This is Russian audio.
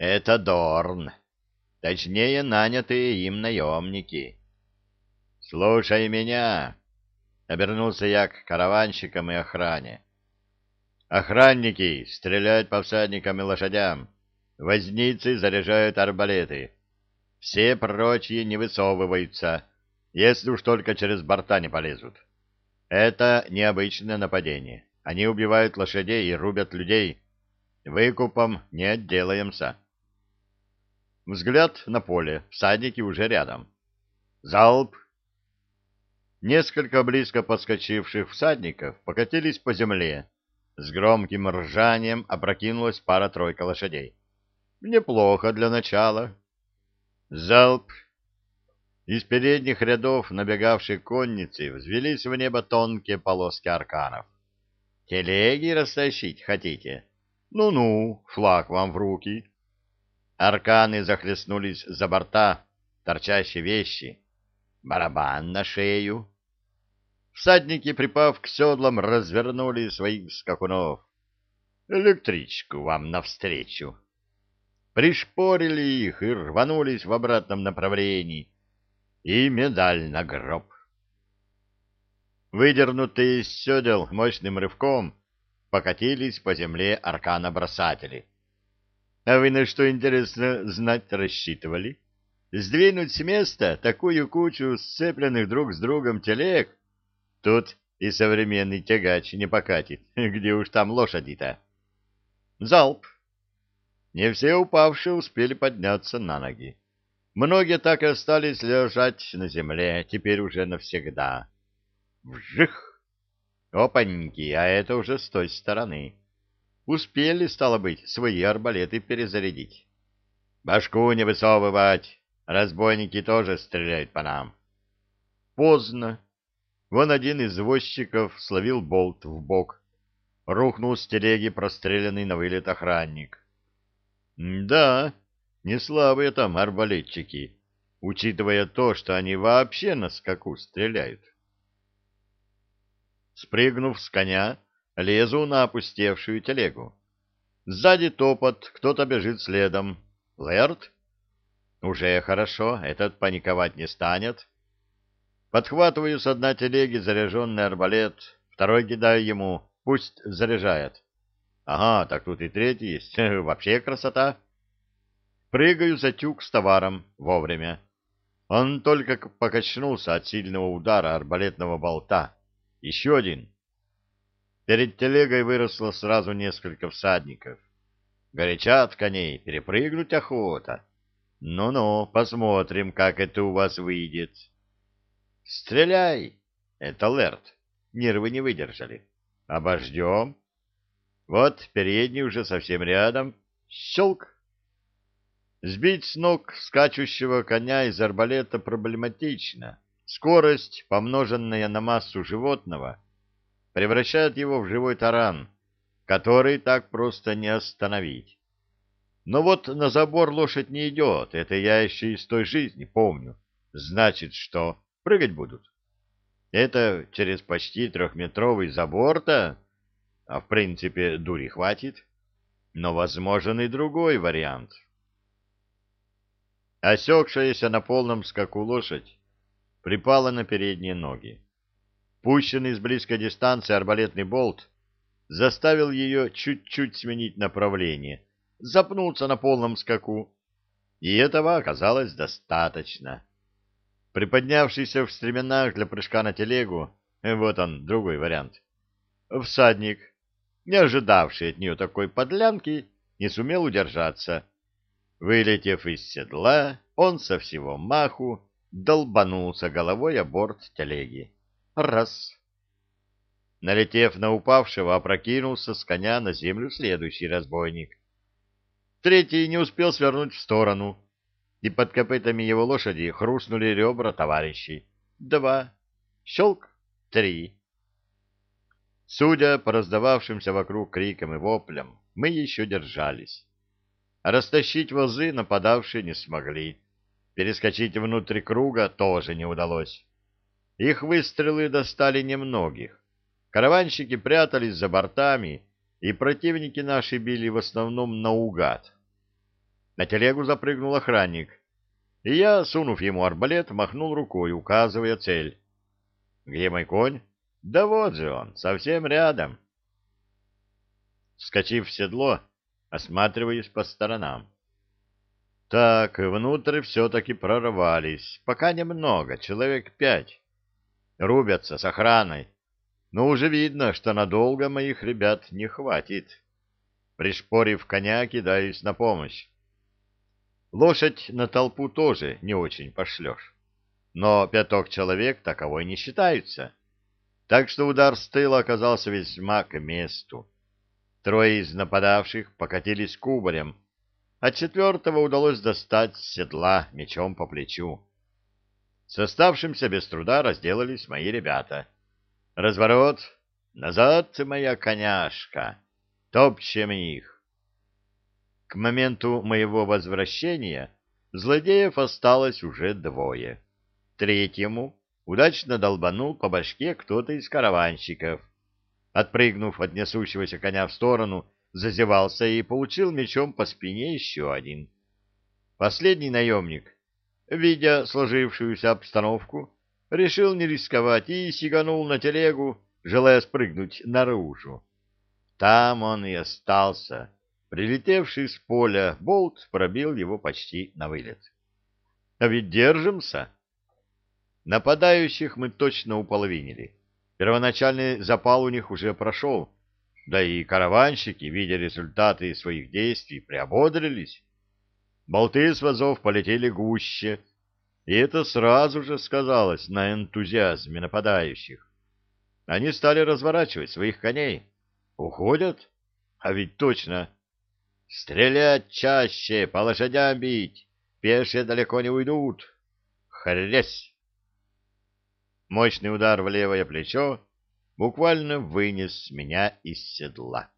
Это Дорн. Точнее, нанятые им наемники. «Слушай меня!» — обернулся я к караванщикам и охране. «Охранники стреляют по всадникам и лошадям. Возницы заряжают арбалеты. Все прочие не высовываются, если уж только через борта не полезут. Это необычное нападение. Они убивают лошадей и рубят людей. Выкупом не отделаемся. Взгляд на поле. Всадники уже рядом. Залп! Несколько близко подскочивших всадников покатились по земле. С громким ржанием опрокинулась пара-тройка лошадей. Неплохо для начала. Залп! Из передних рядов набегавшей конницы взвелись в небо тонкие полоски арканов. Телеги растащить хотите? Ну-ну, флаг вам в руки. Арканы захлестнулись за борта, торчащие вещи. Барабан на шею. Всадники, припав к седлам, развернули своих скакунов. Электричку вам навстречу. Пришпорили их и рванулись в обратном направлении. И медаль на гроб. Выдернутые из седел мощным рывком покатились по земле арканобросатели. А вы на что, интересно, знать рассчитывали? Сдвинуть с места такую кучу сцепленных друг с другом телег? Тут и современный тягач не покатит. Где уж там лошади-то? Залп. Не все упавшие успели подняться на ноги. Многие так и остались лежать на земле, теперь уже навсегда. Вжих! Опаньки, а это уже с той стороны. Успели, стало быть, свои арбалеты перезарядить. Башку не высовывать, разбойники тоже стреляют по нам. Поздно. Вон один из возчиков словил болт в бок. Рухнул с телеги простреленный на вылет охранник. Да, не слабые там арбалетчики, учитывая то, что они вообще на скаку стреляют. Спрыгнув с коня, Лезу на опустевшую телегу. Сзади топот, кто-то бежит следом. Лэрд? Уже хорошо, этот паниковать не станет. Подхватываю с дна телеги заряженный арбалет, второй кидаю ему, пусть заряжает. Ага, так тут и третий есть, вообще красота. Прыгаю за тюк с товаром вовремя. Он только покачнулся от сильного удара арбалетного болта. Еще один. Перед телегой выросло сразу несколько всадников. Горячат коней, перепрыгнуть охота. Ну-ну, посмотрим, как это у вас выйдет. Стреляй! Это Лерт. Нервы не выдержали. Обождем. Вот передний уже совсем рядом. Щелк! Сбить с ног скачущего коня из арбалета проблематично. Скорость, помноженная на массу животного, превращает его в живой таран, который так просто не остановить. Но вот на забор лошадь не идет, это я еще из той жизни помню. Значит, что, прыгать будут? Это через почти трехметровый забор-то? А в принципе, дури хватит. Но возможен и другой вариант. Осекшаяся на полном скаку лошадь припала на передние ноги. Пущенный с близкой дистанции арбалетный болт заставил ее чуть-чуть сменить направление, запнуться на полном скаку, и этого оказалось достаточно. Приподнявшийся в стременах для прыжка на телегу, вот он, другой вариант, всадник, не ожидавший от нее такой подлянки, не сумел удержаться. Вылетев из седла, он со всего маху долбанулся головой о борт телеги. Раз. Налетев на упавшего, опрокинулся с коня на землю следующий разбойник. Третий не успел свернуть в сторону, и под копытами его лошади хрустнули ребра товарищей. Два. Щелк. Три. Судя по раздававшимся вокруг крикам и воплям, мы еще держались. Растащить возы нападавшие не смогли. Перескочить внутрь круга тоже не удалось. Их выстрелы достали немногих. Караванщики прятались за бортами, и противники наши били в основном наугад. На телегу запрыгнул охранник, и я, сунув ему арбалет, махнул рукой, указывая цель. «Где мой конь?» «Да вот же он, совсем рядом». Скочив в седло, осматриваясь по сторонам. Так, внутрь все-таки прорвались. Пока немного, человек пять. Рубятся с охраной. Но уже видно, что надолго моих ребят не хватит. Пришпорив коня, кидаюсь на помощь. Лошадь на толпу тоже не очень пошлешь. Но пяток человек таковой не считаются. Так что удар с тыла оказался весьма к месту. Трое из нападавших покатились кубарем, а четвертого удалось достать с седла мечом по плечу. С оставшимся без труда разделались мои ребята. Разворот. Назад, моя коняшка. Топчем их. К моменту моего возвращения злодеев осталось уже двое. Третьему удачно долбанул по башке кто-то из караванщиков. Отпрыгнув от несущегося коня в сторону, зазевался и получил мечом по спине еще один. Последний наемник, видя сложившуюся обстановку, решил не рисковать и сиганул на телегу, желая спрыгнуть наружу. Там он и остался. Прилетевший с поля болт пробил его почти на вылет. А ведь держимся. Нападающих мы точно уполовинили. Первоначальный запал у них уже прошел, да и караванщики, видя результаты своих действий, приободрились. Болты с вазов полетели гуще, и это сразу же сказалось на энтузиазме нападающих. Они стали разворачивать своих коней. Уходят? А ведь точно. Стрелять чаще, по лошадям бить. Пешие далеко не уйдут. Хресь! Мощный удар в левое плечо буквально вынес меня из седла.